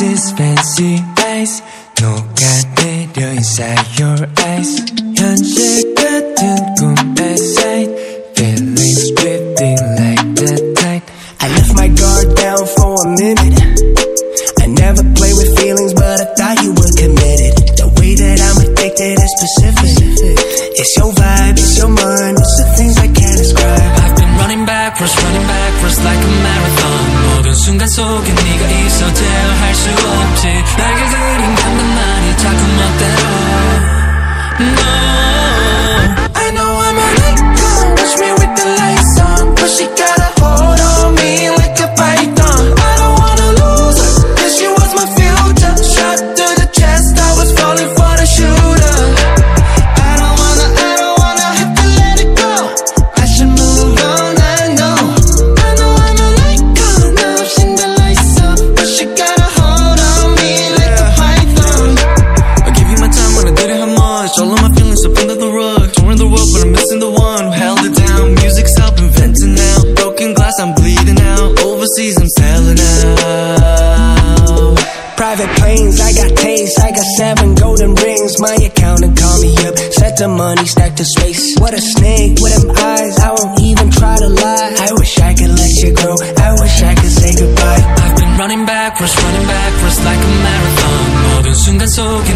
This fancy eyes 녹아내려 inside your eyes 현실 같은 꿈의 sight Feelings drifting like the tide I left my guard down 속에 네가 있어 대화할 수 없지 Private planes, I got taste, I got seven golden rings. My accountant call me up, set the money, stack the space. What a snake with them eyes, I won't even try to lie. I wish I could let you go, I wish I could say goodbye. I've been running backwards, running backwards like a marathon 모든 순간 속에